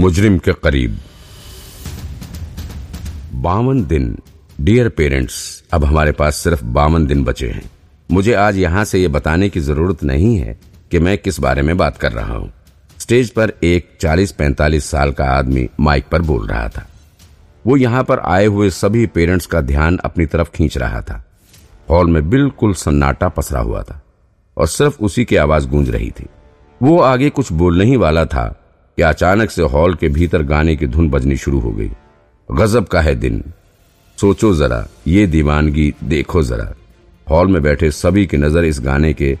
मुजरिम के करीब। बावन दिन। डियर पेरेंट्स अब हमारे पास सिर्फ़ बावन दिन बचे हैं। मुझे आज यहाँ से ये बताने की ज़रूरत नहीं है कि मैं किस बारे में बात कर रहा हूँ। स्टेज पर एक 40-45 साल का आदमी माइक पर बोल रहा था। वो यहाँ पर आए हुए सभी पेरेंट्स का ध्यान अपनी तरफ़ खींच रहा था। हॉल में बिल्कुल सन्नाटा पसरा हुआ था और सिर्फ़ उसी की आवाज़ गूंज रही थी। वो आगे कुछ बोलने ही वाला था कि अचानक से हॉल के भीतर गाने की धुन बजनी शुरू हो गई। गजब का है दिन। सोचो जरा, ये दीवानगी देखो जरा। हॉल में बैठे सभी की नज़र इस गाने के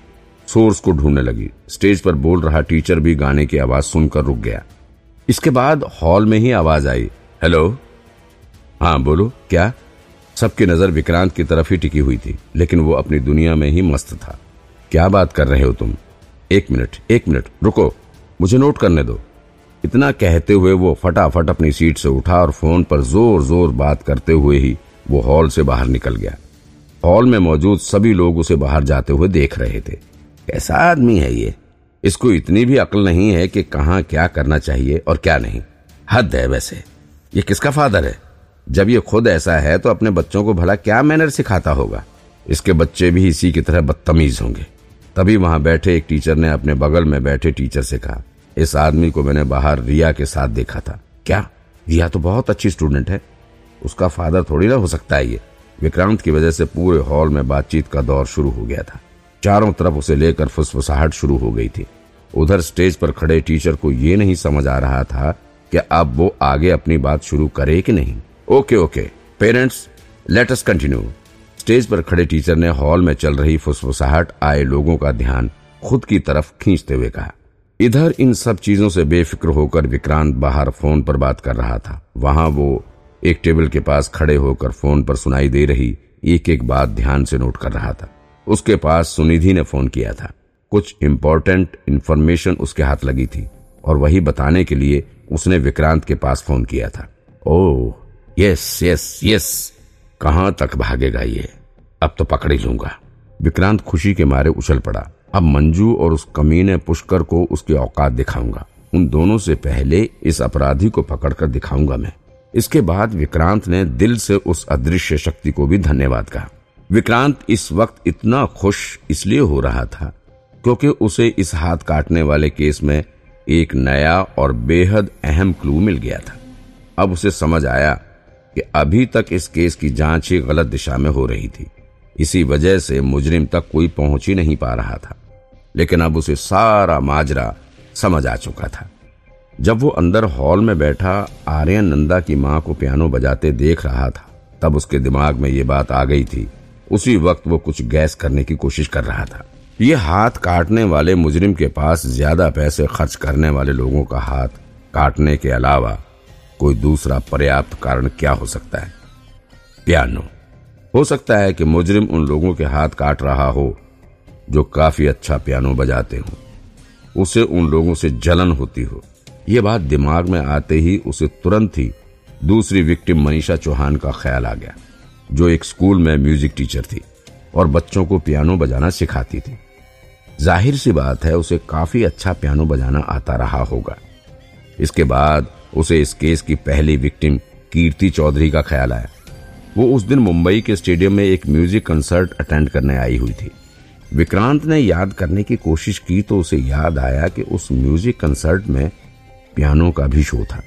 सोर्स को ढूँढने लगी। स्टेज पर बोल रहा टीचर भी गाने की आवाज़ सुनकर रुक गया। इसके बाद हॉल में ही आवाज़ आई। हेलो? हाँ बोलो, क्या? सबकी नज़र विक्रांत की तरफ़ ही टिकी हुई थी, लेकिन वो अपनी दुनिया में ही मस्त था। क्या बात कर रहे हो तुम? एक मिनट एक मिनट, रुको। मुझे नोट करने दो। इतना कहते हुए वो फटाफट अपनी सीट से उठा और फ़ोन पर ज़ोर ज़ोर बात करते हुए ही वो हॉल से बाहर निकल गया। हॉल में मौजूद सभी लोग उसे बाहर जाते हुए देख रहे थे। कैसा आदमी है ये? इसको इतनी भी अकल नहीं है कि कहाँ क्या करना चाहिए और क्या नहीं। हद है वैसे। ये किसका फादर है? जब ये खुद ऐसा है तो अपने बच्चों को भला क्या मैनर सिखाता होगा? इसके बच्चे भी इसी की तरह बदतमीज होंगे। तभी वहाँ बैठे एक टीचर ने अपने बगल में बैठे टीचर से कहा इस आदमी को मैंने बाहर रिया के साथ देखा था। क्या? रिया तो बहुत अच्छी स्टूडेंट है। उसका फादर थोड़ी ना हो सकता है ये। विक्रांत की वजह से पूरे हॉल में बातचीत का दौर शुरू हो गया था। चारों तरफ़ उसे लेकर फुसफुसाहट शुरू हो गई थी। उधर स्टेज पर खड़े टीचर को ये नहीं समझ आ रहा था कि अब वो आगे अपनी बात शुरू करे कि नहीं। Okay okay parents let us continue stage पर खड़े टीचर ने हॉल में चल रही फुसफुसाहट आए लोगों का ध्यान खुद की तरफ़ खींचते हुए कहा। इधर इन सब चीज़ों से बेफिक्र होकर विक्रांत बाहर फ़ोन पर बात कर रहा था। वहाँ वो एक टेबल के पास खड़े होकर फ़ोन पर सुनाई दे रही एक एक बात ध्यान से नोट कर रहा था। उसके पास सुनिधि ने फ़ोन किया था। कुछ इम्पोर्टेंट इन्फॉर्मेशन उसके हाथ लगी थी और वही बताने के लिए उसने विक्रांत के पास फ़ोन किया था। ओह यस यस यस कहाँ तक भागेगा ये? अब तो पकड़ ही लूँगा। विक्रांत खुशी के मारे उछल पड़ा। अब मंजू और उस कमीने पुष्कर को उसकी औकात दिखाऊँगा। उन दोनों से पहले इस अपराधी को पकड़कर दिखाऊँगा मैं। इसके बाद विक्रांत ने दिल से उस अदृश्य शक्ति को भी धन्यवाद कहा। विक्रांत इस वक्त इतना खुश इसलिए हो रहा था क्योंकि उसे इस हाथ काटने वाले केस में एक नया और बेहद अहम क्लू मिल गया था। अब उसे समझ आया कि अभी तक इस केस की जाँच ही गलत दिशा में हो रही थी। इसी वजह से मुजरिम तक कोई पहुँच ही नहीं पा रहा था। लेकिन अब उसे सारा माजरा समझ आ चुका था। जब वो अंदर हॉल में बैठा, आर्यन नंदा की माँ को पियानो बजाते देख रहा था। तब उसके दिमाग में ये बात आ गई थी। उसी वक्त वो कुछ गैस करने की कोशिश कर रहा था। ये हाथ काटने वाले मुजरिम के पास ज़्यादा पैसे खर्च करने वाले लोगों का हाथ काटने के अलावा कोई दूसरा पर्याप्त कारण क्या हो सकता है? पियानो। हो सकता है कि मुजरिम उन लोगों के हाथ काट रहा हो, जो काफ़ी अच्छा पियानो बजाते हो। उसे उन लोगों से जलन होती हो। ये बात दिमाग में आते ही उसे तुरंत ही दूसरी विक्टिम मनीषा चौहान का ख्याल आ गया, जो एक स्कूल में म्यूज़िक टीचर थी और बच्चों को पियानो बजाना सिखाती थी। ज़ाहिर सी बात है, उसे काफ़ी अच्छा पियानो बजाना आता रहा होगा। इसके बाद उसे इस केस की पहली विक्टिम कीर्ति चौधरी का ख्याल आया। वो उस दिन मुंबई के स्टेडियम में एक म्यूज़िक कंसर्ट अटेंड करने आई हुई थी। विक्रांत ने याद करने की कोशिश की तो उसे याद आया कि उस म्यूज़िक कंसर्ट में पियानो का भी शो था।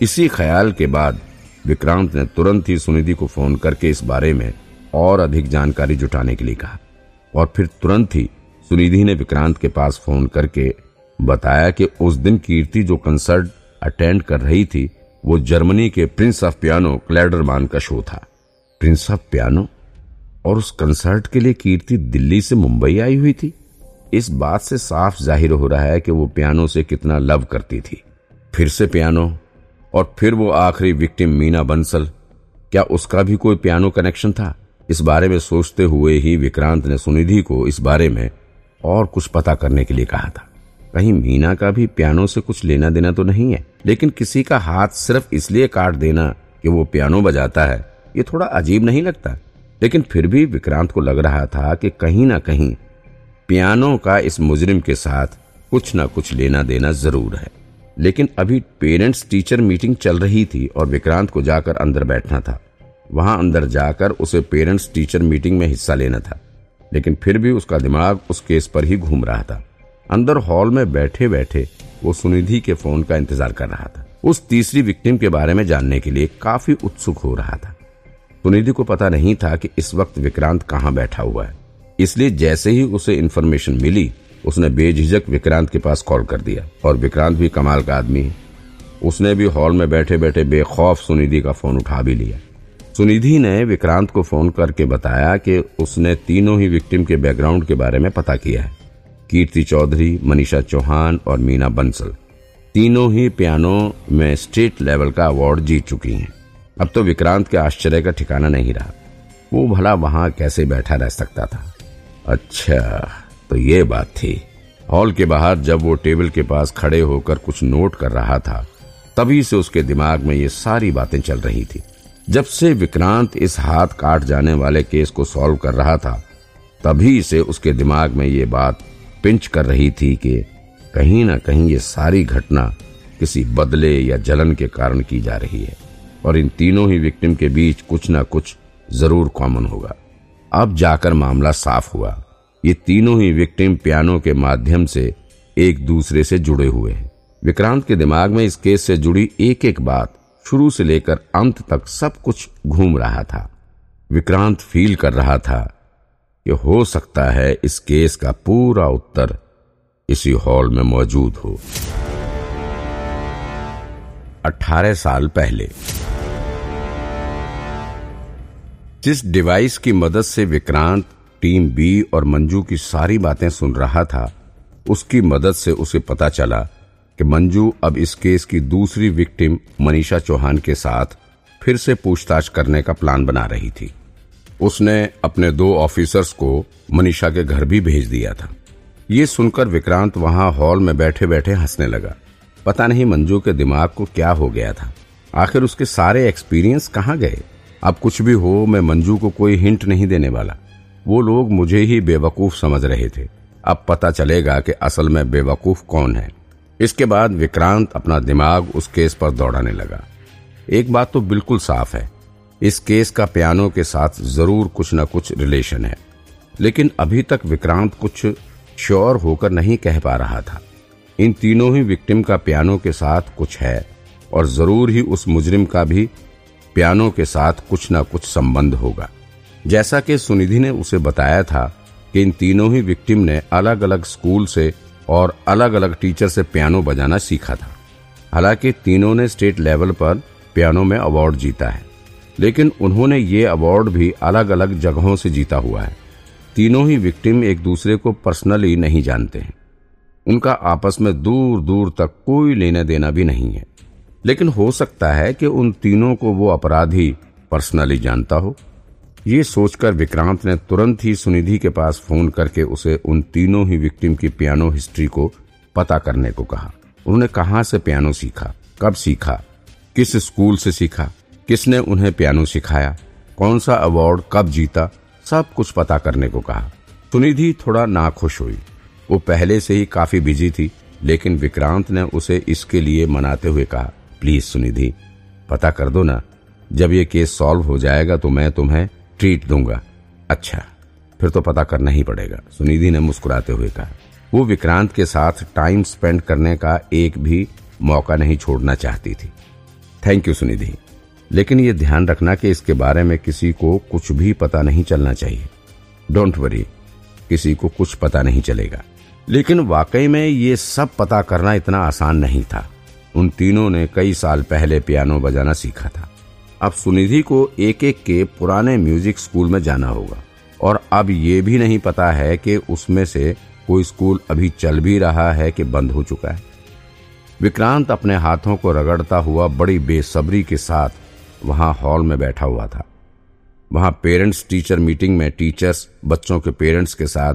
इसी ख्याल के बाद विक्रांत ने तुरंत ही सुनिधि को फ़ोन करके इस बारे में और अधिक जानकारी जुटाने के लिए कहा और फिर तुरंत ही सुनिधि ने विक्रांत के पास फ़ोन करके बताया कि उस दिन कीर्ति जो कंसर्ट अटेंड कर रही थी, वो जर्मनी के प्रिंस ऑफ़ पियानो, क्लेडरमान का शो था। प्रिंस ऑफ़ पियानो और उस कंसर्ट के लिए कीर्ति दिल्ली से मुंबई आई हुई थी। इस बात से साफ़ ज़ाहिर हो रहा है कि वो पियानो से कितना लव करती थी। फिर से पियानो और फिर वो आखिरी विक्टिम मीना बंसल। क्या उसका भी कोई पियानो कनेक्शन था? इस बारे में सोचते हुए ही विक्रांत ने सुनिधि को इस बारे में और कुछ पता करने के लिए कहा था। कहीं मीना का भी पियानो से कुछ लेना देना तो नहीं है, लेकिन किसी का हाथ सिर्फ़ इसलिए काट देना कि वो पियानो बजाता है ये थोड़ा अजीब नहीं लगता। लेकिन फिर भी विक्रांत को लग रहा था कि कहीं ना कहीं पियानो का इस मुजरिम के साथ कुछ ना कुछ लेना देना ज़रूर है। लेकिन अभी पेरेंट्स टीचर मीटिंग चल रही थी और विक्रांत को जाकर अंदर बैठना था। वहाँ अंदर जाकर उसे पेरेंट्स टीचर मीटिंग में हिस्सा लेना था। लेकिन फिर भी उसका दिमाग उस केस पर ही घूम रहा था। अंदर हॉल में बैठे बैठे वो सुनिधि के फ़ोन का इंतज़ार कर रहा था। उस तीसरी विक्टिम के बारे में जानने के लिए काफ़ी उत्सुक हो रहा था। सुनिधि को पता नहीं था कि इस वक्त विक्रांत कहाँ बैठा हुआ है। इसलिए जैसे ही उसे इन्फॉर्मेशन मिली, उसने बेझिझक विक्रांत के पास कॉल कर दिया। और विक्रांत भी कमाल का आदमी है। उसने भी हॉल में बैठे बैठे बेखौफ सुनिधि का फ़ोन उठा भी लिया। सुनिधि ने विक्रांत को फ़ोन करके बताया कि उसने तीनों ही विक्टिम के बैकग्राउंड के बारे में पता किया है। कीर्ति चौधरी, मनीषा चौहान और मीना बंसल। तीनों ही पियानो में स्टेट लेवल का अवार्ड जीत चुकी हैं। अब तो विक्रांत के आश्चर्य का ठिकाना नहीं रहा। वो भला वहाँ कैसे बैठा रह सकता था? अच्छा तो ये बात थी। हॉल के बाहर जब वो टेबल के पास खड़े होकर कुछ नोट कर रहा था, तभी से उसके दिमाग में ये सारी बातें चल रही थी। जब से विक्रांत इस हाथ काट जाने वाले केस को सॉल्व कर रहा था, तभी से उसके दिमाग में ये बात पिंच कर रही थी कि कहीं ना कहीं ये सारी घटना किसी बदले या जलन के कारण की जा रही है। और इन तीनों ही विक्टिम के बीच कुछ ना कुछ ज़रूर कॉमन होगा। अब जाकर मामला साफ़ हुआ। ये तीनों ही विक्टिम पियानो के माध्यम से एक दूसरे से जुड़े हुए हैं। विक्रांत के दिमाग में इस केस से जुड़ी एक एक बात शुरू से लेकर अंत तक सब कुछ घूम रहा था। विक्रांत फील कर रहा था कि हो सकता है इस केस का पूरा उत्तर इसी हॉल में मौजूद हो। अठारह साल पहले जिस डिवाइस की मदद से विक्रांत, टीम बी और मंजू की सारी बातें सुन रहा था, उसकी मदद से उसे पता चला कि मंजू अब इस केस की दूसरी विक्टिम मनीषा चौहान के साथ फिर से पूछताछ करने का प्लान बना रही थी। उसने अपने दो ऑफिसर्स को मनीषा के घर भी भेज दिया था। ये सुनकर विक्रांत वहाँ हॉल में बैठे बैठे हंसने लगा। पता नहीं मंजू के दिमाग को क्या हो गया था। आखिर उसके सारे एक्सपीरियंस कहाँ गए? अब कुछ भी हो, मैं मंजू को कोई हिंट नहीं देने वाला। वो लोग मुझे ही बेवकूफ़ समझ रहे थे। अब पता चलेगा कि असल में बेवकूफ़ कौन है। इसके बाद विक्रांत अपना दिमाग उस केस पर दौड़ाने लगा। एक बात तो बिल्कुल साफ़ है, इस केस का पियानो के साथ ज़रूर कुछ न कुछ रिलेशन है। लेकिन अभी तक विक्रांत कुछ श्योर होकर नहीं कह पा रहा था। इन तीनों ही विक्टिम का पियानो के साथ कुछ है और ज़रूर ही उस मुजरिम का भी पियानो के साथ कुछ न कुछ संबंध होगा। जैसा कि सुनिधि ने उसे बताया था कि इन तीनों ही विक्टिम ने अलग अलग स्कूल से और अलग अलग टीचर से पियानो बजाना सीखा था। हालाँकि तीनों ने स्टेट लेवल पर पियानो में अवार्ड जीता है। लेकिन उन्होंने ये अवार्ड भी अलग अलग जगहों से जीता हुआ है। तीनों ही विक्टिम एक दूसरे को पर्सनली नहीं जानते हैं। उनका आपस में दूर दूर तक कोई लेना देना भी नहीं है। लेकिन हो सकता है कि उन तीनों को वो अपराधी पर्सनली जानता हो। ये सोचकर विक्रांत ने तुरंत ही सुनिधि के पास फ़ोन करके उसे उन तीनों ही विक्टिम की पियानो हिस्ट्री को पता करने को कहा। उन्होंने कहा से पियानो सीखा? कब सीखा? किस स्कूल से सीखा? किसने उन्हें पियानो सिखाया? कौन सा अवार्ड कब जीता? सब कुछ पता करने को कहा। सुनिधि थोड़ा नाखुश हुई। वो पहले से ही काफ़ी बिज़ी थी, लेकिन विक्रांत ने उसे इसके लिए मनाते हुए कहा प्लीज़ सुनिधि, पता कर दो ना, जब ये केस सॉल्व हो जाएगा तो मैं तुम्हें ट्रीट दूँगा। अच्छा फिर तो पता करना ही पड़ेगा, सुनिधि ने मुस्कुराते हुए कहा। वो विक्रांत के साथ टाइम स्पेंड करने का एक भी मौका नहीं छोड़ना चाहती थी। थैंक यू सुनिधि, लेकिन ये ध्यान रखना कि इसके बारे में किसी को कुछ भी पता नहीं चलना चाहिए। डोंट वरी, किसी को कुछ पता नहीं चलेगा। लेकिन वाकई में ये सब पता करना इतना आसान नहीं था। उन तीनों ने कई साल पहले पियानो बजाना सीखा था। अब सुनिधि को एक एक के पुराने म्यूज़िक स्कूल में जाना होगा। और अब ये भी नहीं पता है कि उसमें से कोई स्कूल अभी चल भी रहा है कि बंद हो चुका है। विक्रांत अपने हाथों को रगड़ता हुआ बड़ी बेसब्री के साथ वहाँ हॉल में बैठा हुआ था। वहाँ पेरेंट्स टीचर मीटिंग में टीचर्स, बच्चों के पेरेंट्स के साथ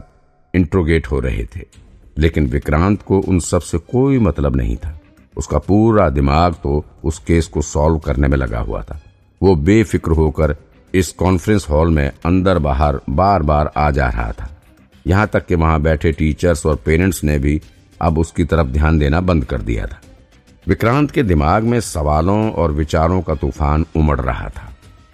इंट्रोगेट हो रहे थे। लेकिन विक्रांत को उन सबसे कोई मतलब नहीं था। उसका पूरा दिमाग तो उस केस को सॉल्व करने में लगा हुआ था। वो बेफिक्र होकर इस कॉन्फ्रेंस हॉल में अंदर बाहर बार बार आ जा रहा था। यहाँ तक कि वहाँ बैठे टीचर्स और पेरेंट्स ने भी अब उसकी तरफ़ ध्यान देना बंद कर दिया था। विक्रांत के दिमाग में सवालों और विचारों का तूफ़ान उमड़ रहा था।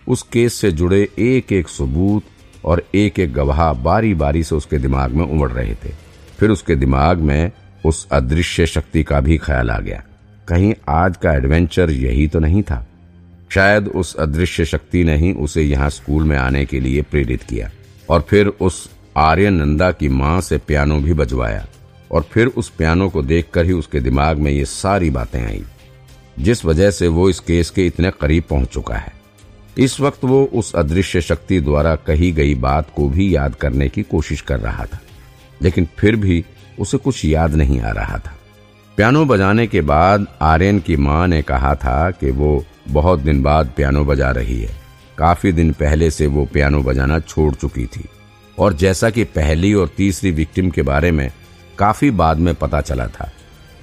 उस केस से जुड़े एक एक सबूत और एक एक गवाह बारी बारी से उसके दिमाग में उमड़ रहे थे। फिर उसके दिमाग में उस अदृश्य शक्ति का भी ख्याल आ गया। कहीं आज का एडवेंचर यही तो नहीं था। शायद उस अदृश्य शक्ति ने ही उसे यहाँ स्कूल में आने के लिए प्रेरित किया और फिर उस आर्यन नंदा की माँ से पियानो भी बजवाया और फिर उस पियानो को देखकर ही उसके दिमाग में ये सारी बातें आई, जिस वजह से वो इस केस के इतने करीब पहुँच चुका है। इस वक्त वो उस अदृश्य शक्ति द्वारा कही गई बात को भी याद करने की कोशिश कर रहा था, लेकिन फिर भी उसे कुछ याद नहीं आ रहा था। पियानो बजाने के बाद आर्यन की माँ ने कहा था कि वो बहुत दिन बाद पियानो बजा रही है। काफ़ी दिन पहले से वो पियानो बजाना छोड़ चुकी थी। और जैसा कि पहली और तीसरी विक्टिम के बारे में काफ़ी बाद में पता चला था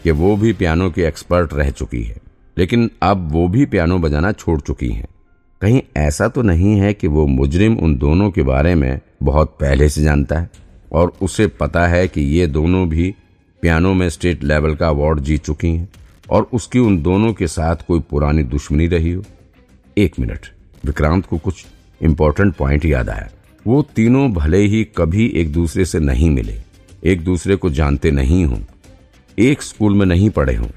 कि वो भी पियानो की एक्सपर्ट रह चुकी है। लेकिन अब वो भी पियानो बजाना छोड़ चुकी हैं। कहीं ऐसा तो नहीं है कि वो मुजरिम उन दोनों के बारे में बहुत पहले से जानता है? और उसे पता है कि ये दोनों भी पियानो में स्टेट लेवल का अवार्ड जीत चुकी हैं और उसकी उन दोनों के साथ कोई पुरानी दुश्मनी रही हो। एक मिनट, विक्रांत को कुछ इम्पोर्टेंट पॉइंट याद आया। वो तीनों भले ही कभी एक दूसरे से नहीं मिले, एक दूसरे को जानते नहीं हों, एक स्कूल में नहीं पढ़े हों,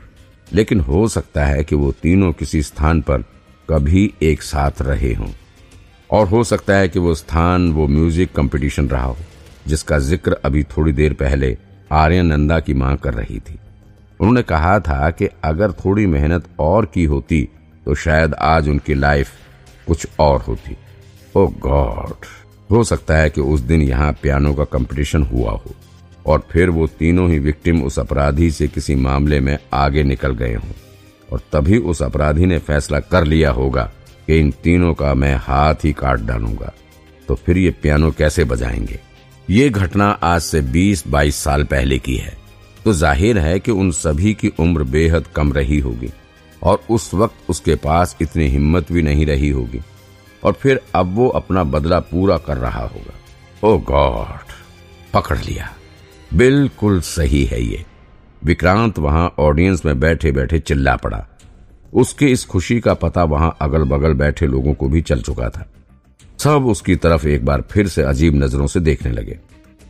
लेकिन हो सकता है कि वो तीनों किसी स्थान पर कभी एक साथ रहे हों। और हो सकता है कि वो स्थान, वो म्यूज़िक कंपटीशन रहा हो। जिसका ज़िक्र अभी थोड़ी देर पहले आर्यन नंदा की माँ कर रही थी। उन्होंने कहा था कि अगर थोड़ी मेहनत और की होती तो शायद आज उनकी लाइफ कुछ और होती। Oh God! हो सकता है कि उस दिन यहाँ पियानो का कंपटीशन हुआ हो, और फिर वो तीनों ही विक्टिम उस अपराधी से किसी मामले में आगे निकल गए हों, और तभी उस अपराधी ने फैसला कर लिया होगा कि इन तीनों का मैं हाथ ही काट डालूँगा। तो फिर ये पियानो कैसे बजाएँगे? ये घटना आज से 20-22 साल पहले की है। तो ज़ाहिर है कि उन सभी की उम्र बेहद कम रही होगी और उस वक्त उसके पास इतनी हिम्मत भी नहीं रही होगी। और फिर अब वो अपना बदला पूरा कर रहा होगा। ओ गॉड, पकड़ लिया। बिल्कुल सही है ये। विक्रांत वहाँ ऑडियंस में बैठे बैठे चिल्ला पड़ा। उसके इस खुशी का पता वहाँ अगल बगल बैठे लोगों को भी चल चुका था। सब उसकी तरफ़ एक बार फिर से अजीब नज़रों से देखने लगे।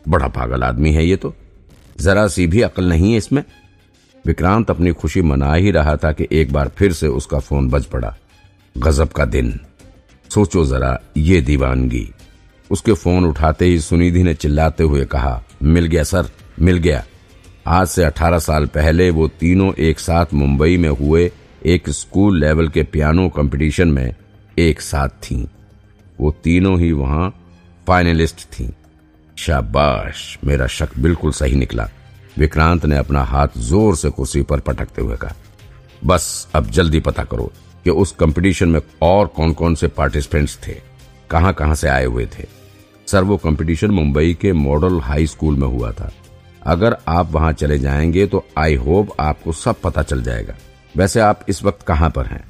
बड़ा पागल आदमी है ये तो। जरा सी भी अकल नहीं है इसमें। विक्रांत अपनी खुशी मना ही रहा था कि एक बार फिर से उसका फ़ोन बज पड़ा। गजब का दिन। सोचो जरा, ये दीवानगी। उसके फ़ोन उठाते ही सुनिधि ने चिल्लाते हुए कहा, मिल गया सर, मिल गया। आज से 18 साल पहले वो तीनों एक साथ मुंबई में हुए एक स्कूल लेवल के पियानो कंपटीशन में एक साथ थीं। वो तीनों ही वहाँ फाइनलिस्ट थीं। शाबाश, मेरा शक बिल्कुल सही निकला। विक्रांत ने अपना हाथ ज़ोर से कुर्सी पर पटकते हुए कहा, बस, अब जल्दी पता करो कि उस कंपटीशन में और कौन कौन से पार्टिसिपेंट्स थे कहाँ कहाँ से आए हुए थे। सर, वो कंपटीशन मुंबई के मॉडल हाई स्कूल में हुआ था। अगर आप वहाँ चले जाएँगे तो आई होप आपको सब पता चल जाएगा। वैसे आप इस वक्त कहाँ पर हैं?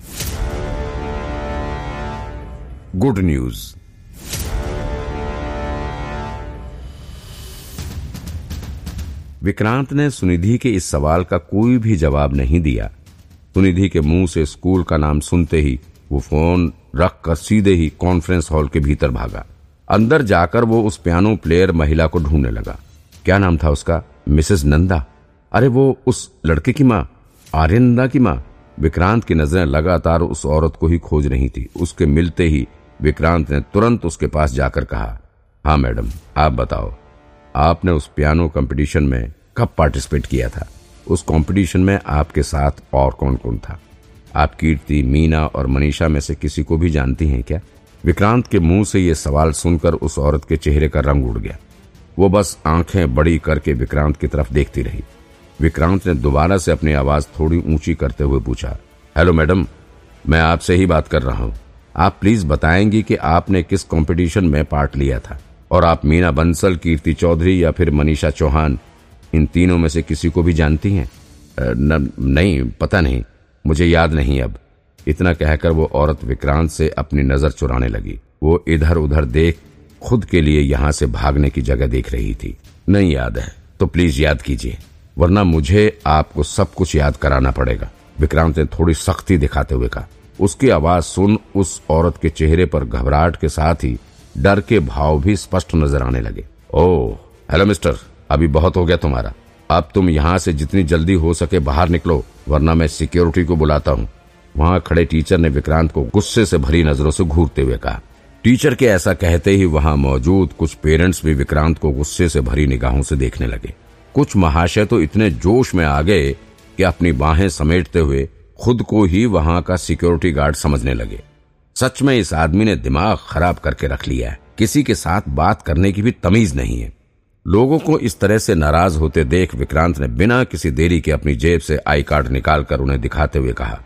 Good news. विक्रांत ने सुनिधि के इस सवाल का कोई भी जवाब नहीं दिया। सुनिधि के मुँह से स्कूल का नाम सुनते ही वो फ़ोन रखकर सीधे ही कॉन्फ्रेंस हॉल के भीतर भागा। अंदर जाकर वो उस पियानो प्लेयर महिला को ढूँढने लगा। क्या नाम था उसका? मिसेस नंदा। अरे वो उस लड़के की माँ आर्यन नंदा की माँ। विक्रांत की नज़रें लगातार उस औरत को ही खोज रही थी। उसके मिलते ही विक्रांत ने तुरंत उसके पास जाकर कहा हाँ मैडम, आप बताओ, आपने उस पियानो कंपटीशन में कब पार्टिसिपेट किया था? उस कंपटीशन में आपके साथ और कौन कौन था? आप कीर्ति, मीना और मनीषा में से किसी को भी जानती हैं क्या? विक्रांत के मुँह से ये सवाल सुनकर उस औरत के चेहरे का रंग उड़ गया। वो बस आँखें बड़ी करके विक्रांत की तरफ़ देखती रही। विक्रांत ने दोबारा से अपनी आवाज़ थोड़ी ऊँची करते हुए पूछा, हेलो मैडम, मैं आपसे ही बात कर रहा हूँ। आप प्लीज़ बताएँगी कि आपने किस कंपटीशन में पार्ट लिया था। और आप मीना बंसल कीर्ति चौधरी या फिर मनीषा चौहान इन तीनों में से किसी को भी जानती हैं? न, नहीं पता नहीं। मुझे याद नहीं अब। इतना कहकर वो औरत विक्रांत से अपनी नज़र चुराने लगी। वो इधर उधर देख खुद के लिए यहाँ से भागने की जगह देख रही थी। नहीं याद है तो प्लीज़ याद कीजिए वरना मुझे आपको सब कुछ याद कराना पड़ेगा। विक्रांत ने थोड़ी सख्ती दिखाते हुए कहा उसकी आवाज़ सुन उस औरत के चेहरे पर घबराहट के साथ ही डर के भाव भी स्पष्ट नज़र आने लगे। ओह, हेलो मिस्टर, अभी बहुत हो गया तुम्हारा। अब तुम यहाँ से जितनी जल्दी हो सके बाहर निकलो, वरना मैं सिक्योरिटी को बुलाता हूँ। वहाँ खड़े टीचर ने विक्रांत को गुस्से से भरी नज़रों से घूरते हुए कहा। टीचर के ऐसा कहते ही वहाँ मौजूद कुछ पेरेंट्स भी विक्रांत को गुस्से से भरी निगाहों से देखने लगे। कुछ महाशय तो इतने जोश में आ गए कि अपनी बाहें समेटते हुए खुद को ही वहाँ का सिक्योरिटी गार्ड समझने लगे। सच में इस आदमी ने दिमाग खराब करके रख लिया है। किसी के साथ बात करने की भी तमीज नहीं है। लोगों को इस तरह से नाराज़ होते देख विक्रांत ने बिना किसी देरी के अपनी जेब से आई कार्ड निकालकर उन्हें दिखाते हुए कहा,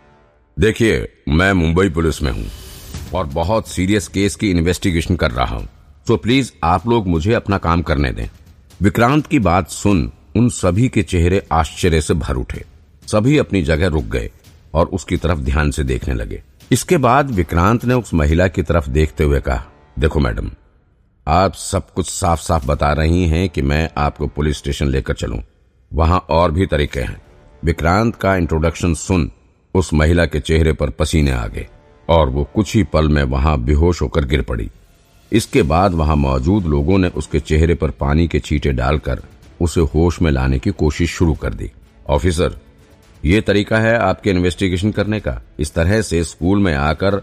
देखिए, मैं मुंबई पुलिस में हूँ और बहुत सीरियस केस की इन्वेस्टिगेशन कर रहा हूँ। तो प्लीज़ आप लोग मुझे अपना काम करने दें। विक्रांत की बात सुन उन सभी के चेहरे आश्चर्य से भर उठे। सभी अपनी जगह रुक गए। और उसकी तरफ़ ध्यान से देखने लगे। इसके बाद विक्रांत ने उस महिला की तरफ़ देखते हुए कहा, देखो मैडम, आप सब कुछ साफ़ साफ़ बता रही हैं कि मैं आपको पुलिस स्टेशन लेकर चलूँ। वहाँ और भी तरीके हैं। विक्रांत का इंट्रोडक्शन सुन उस महिला के चेहरे पर पसीने आ गए और वो कुछ ही पल में वहाँ बेहोश होकर गिर पड़ी। इसके बाद वहाँ मौजूद लोगों ने उसके चेहरे पर पानी के छींटे डालकर उसे होश में लाने की कोशिश शुरू कर दी। ऑफिसर ये तरीका है आपके इन्वेस्टिगेशन करने का। इस तरह से स्कूल में आकर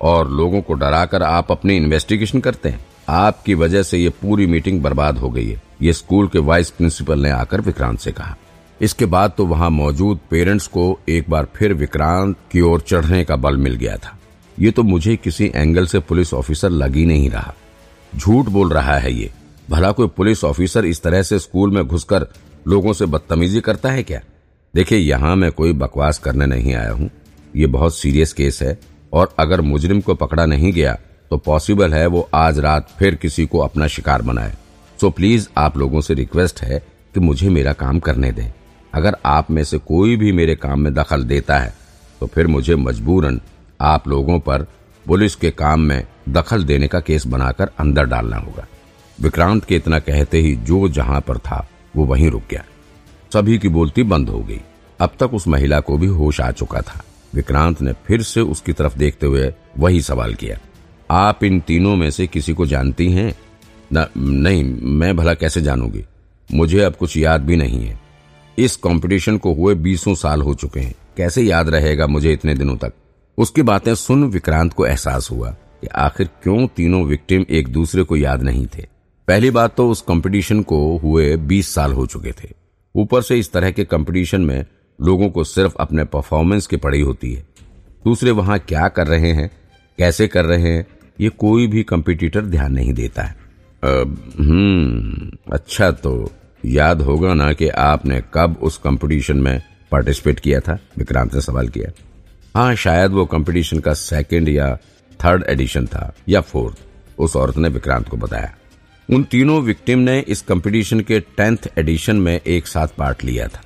और लोगों को डराकर आप अपनी इन्वेस्टिगेशन करते हैं। आपकी वजह से ये पूरी मीटिंग बर्बाद हो गई है। ये स्कूल के वाइस प्रिंसिपल ने आकर विक्रांत से कहा। इसके बाद तो वहाँ मौजूद पेरेंट्स को एक बार फिर विक्रांत की ओर चढ़ने का बल मिल गया था। ये तो मुझे किसी एंगल से पुलिस ऑफिसर लग ही नहीं रहा। झूठ बोल रहा है ये। भला कोई पुलिस ऑफिसर इस तरह से स्कूल में घुसकर लोगों से बदतमीजी करता है क्या? देखिए, यहाँ मैं कोई बकवास करने नहीं आया हूँ। ये बहुत सीरियस केस है और अगर मुजरिम को पकड़ा नहीं गया तो पॉसिबल है वो आज रात फिर किसी को अपना शिकार बनाए। सो प्लीज़ आप लोगों से रिक्वेस्ट है कि मुझे मेरा काम करने दें। अगर आप में से कोई भी मेरे काम में दखल देता है तो फिर मुझे मजबूरन आप लोगों पर पुलिस के काम में दखल देने का केस बनाकर अंदर डालना होगा। विक्रांत के इतना कहते ही जो जहाँ पर था, वो वहीं रुक गया। सभी की बोलती बंद हो गई। अब तक उस महिला को भी होश आ चुका था। विक्रांत ने फिर से उसकी तरफ़ देखते हुए वही सवाल किया। आप इन तीनों में से किसी को जानती हैं? न, नहीं मैं भला कैसे जानूँगी? मुझे अब कुछ याद भी नहीं है। इस कंपटीशन को हुए बीसों साल हो चुके हैं। कैसे याद रहेगा मुझे इतने दिनों तक? उसकी बातें सुन विक्रांत को एहसास हुआ कि आखिर क्यों तीनों विक्टिम एक दूसरे को याद नहीं थे। पहली बात तो उस कंपटीशन को हुए बीस साल हो चुके थे। ऊपर से इस तरह के कंपटीशन में लोगों को सिर्फ़ अपने परफॉर्मेंस की पड़ी होती है। दूसरे वहाँ क्या कर रहे हैं, कैसे कर रहे हैं, ये कोई भी कंपिटिटर ध्यान नहीं देता है। हम्म अच्छा तो याद होगा ना कि आपने कब उस कंपटीशन में पार्टिसिपेट किया था? विक्रांत ने सवाल किया। हाँ शायद वो कंपटीशन का सेकंड या थर्ड एडिशन था, या फोर्थ उस औरत ने विक्रांत को बताया। उन तीनों विक्टिम ने इस कंपटीशन के टेंथ एडिशन में एक साथ पार्ट लिया था।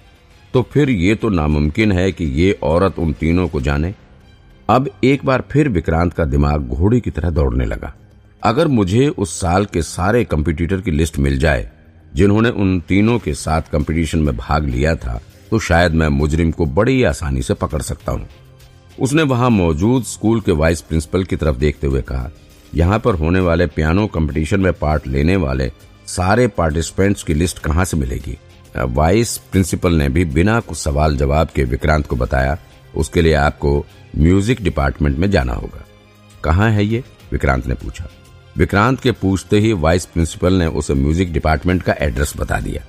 तो फिर ये तो नामुमकिन है कि ये औरत उन तीनों को जाने। अब एक बार फिर विक्रांत का दिमाग घोड़े की तरह दौड़ने लगा। अगर मुझे उस साल के सारे कंपटीटर की लिस्ट मिल जाए, जिन्होंने उन तीनों के साथ कंपटीशन में भाग लिया था तो शायद मैं मुजरिम को बड़ी आसानी से पकड़ सकता हूँ। उसने वहाँ मौजूद स्कूल के वाइस प्रिंसिपल की तरफ़ देखते हुए कहा यहाँ पर होने वाले पियानो कंपटीशन में पार्ट लेने वाले सारे पार्टिसिपेंट्स की लिस्ट कहाँ से मिलेगी? वाइस प्रिंसिपल ने भी बिना कुछ सवाल जवाब के विक्रांत को बताया, उसके लिए आपको म्यूज़िक डिपार्टमेंट में जाना होगा। कहाँ है ये? विक्रांत ने पूछा। विक्रांत के पूछते ही वाइस प्रिंसिपल ने उसे म्यूज़िक डिपार्टमेंट का एड्रेस बता दिया।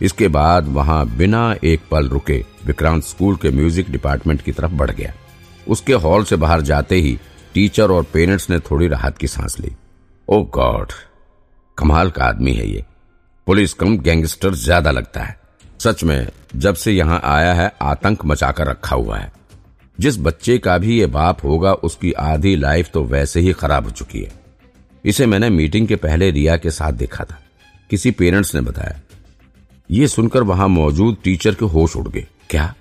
इसके बाद वहाँ बिना एक पल रुके विक्रांत स्कूल के म्यूज़िक डिपार्टमेंट की तरफ़ बढ़ गया। उसके हॉल से बाहर जाते ही टीचर और पेरेंट्स ने थोड़ी राहत की सांस ली। ओ गॉड, कमाल का आदमी है ये। पुलिस कम गैंगस्टर ज़्यादा लगता है। सच में, जब से यहाँ आया है, आतंक मचाकर रखा हुआ है। जिस बच्चे का भी ये बाप होगा, उसकी आधी लाइफ तो वैसे ही खराब हो चुकी है। इसे मैंने मीटिंग के पहले रिया के साथ देखा था। किसी पेरेंट्स ने बताया। ये सुनकर वहाँ मौजूद टीचर के होश उड़ गए। क्या?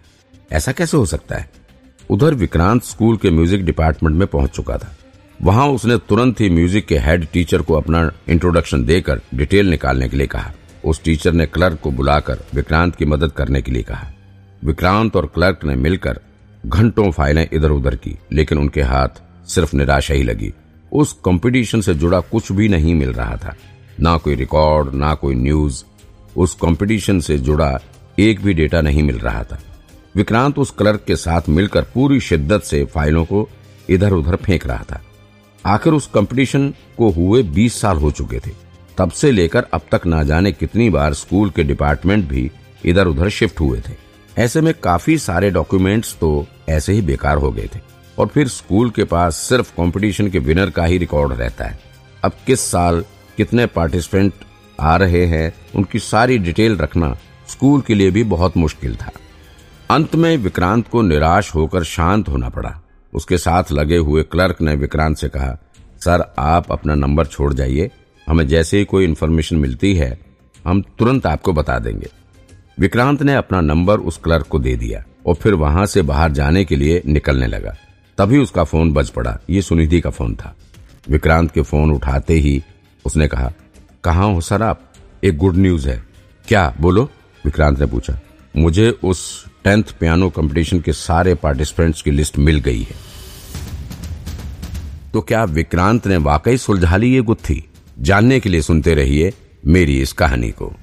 ऐसा कैसे हो सकता है? उधर विक्रांत स्कूल के म्यूज़िक डिपार्टमेंट में पहुँच चुका था। वहाँ उसने तुरंत ही म्यूज़िक के हेड टीचर को अपना इंट्रोडक्शन देकर डिटेल निकालने के लिए कहा। उस टीचर ने क्लर्क को बुलाकर विक्रांत की मदद करने के लिए कहा। विक्रांत और क्लर्क ने मिलकर घंटों फाइलें इधर उधर की, लेकिन उनके हाथ सिर्फ़ निराशा ही लगी। उस कंपटीशन से जुड़ा कुछ भी नहीं मिल रहा था। ना कोई रिकॉर्ड ना कोई न्यूज़ उस कंपटीशन से जुड़ा एक भी डेटा नहीं मिल रहा था। विक्रांत उस क्लर्क के साथ मिलकर पूरी शिद्दत से फाइलों को इधर उधर फेंक रहा था। आखिर उस कंपटीशन को हुए 20 साल हो चुके थे। तब से लेकर अब तक ना जाने कितनी बार स्कूल के डिपार्टमेंट भी इधर उधर शिफ्ट हुए थे। ऐसे में काफ़ी सारे डॉक्यूमेंट्स तो ऐसे ही बेकार हो गए थे। और फिर स्कूल के पास सिर्फ़ कंपटीशन के विनर का ही रिकॉर्ड रहता है। अब किस साल कितने पार्टिसिपेंट आ रहे हैं, उनकी सारी डिटेल रखना स्कूल के लिए भी बहुत मुश्किल था। अंत में विक्रांत को निराश होकर शांत होना पड़ा। उसके साथ लगे हुए क्लर्क ने विक्रांत से कहा, सर, आप अपना नंबर छोड़ जाइए। हमें जैसे ही कोई इन्फॉर्मेशन मिलती है, हम तुरंत आपको बता देंगे। विक्रांत ने अपना नंबर उस क्लर्क को दे दिया और फिर वहाँ से बाहर जाने के लिए निकलने लगा। तभी उसका फ़ोन बज पड़ा। ये सुनिधि का फ़ोन था। विक्रांत के फ़ोन उठाते ही उसने कहा कहा हो सर आप? एक गुड न्यूज़ है। क्या? बोलो। विक्रांत ने पूछा, मुझे उस टेंथ पियानो कंपटीशन के सारे पार्टिसिपेंट्स की लिस्ट मिल गई है। तो क्या विक्रांत ने वाकई सुलझा ली ये गुत्थी? जानने के लिए सुनते रहिए मेरी इस कहानी को।